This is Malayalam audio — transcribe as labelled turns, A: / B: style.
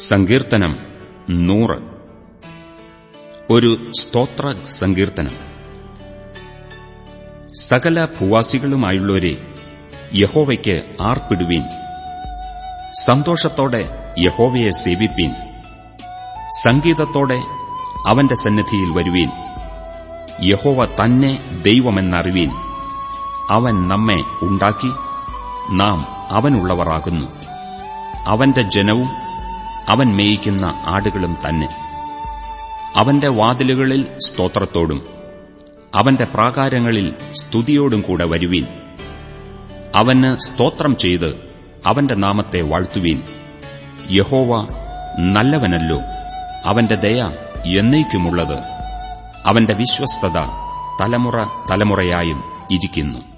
A: സങ്കീർത്തനം നൂറ്. ഒരു സ്തോത്ര സങ്കീർത്തനം. സകല ഭൂവാസികളുമായുള്ളവരെ യഹോവയ്ക്ക് ആർപ്പിടുവീൻ. സന്തോഷത്തോടെ യഹോവയെ സേവിപ്പീൻ. സംഗീതത്തോടെ അവന്റെ സന്നിധിയിൽ വരുവീൻ. യഹോവ തന്നെ ദൈവമെന്നറിവീൻ. അവൻ നമ്മെ ഉണ്ടാക്കി. നാം അവനുള്ളവരാകുന്നു. അവന്റെ ജനവും അവൻ മേയിക്കുന്ന ആടുകളും തന്നെ. അവന്റെ വാതിലുകളിൽ സ്തോത്രത്തോടും അവന്റെ പ്രാകാരങ്ങളിൽ സ്തുതിയോടും കൂടെ വരുവീൻ. അവന് സ്തോത്രം ചെയ്ത് അവന്റെ നാമത്തെ വാഴ്ത്തുവീൻ. യഹോവ നല്ലവനല്ലോ അവന്റെ ദയ എന്നേക്കുമുള്ളത്. അവന്റെ വിശ്വസ്തത തലമുറ തലമുറയായും ഇരിക്കുന്നു.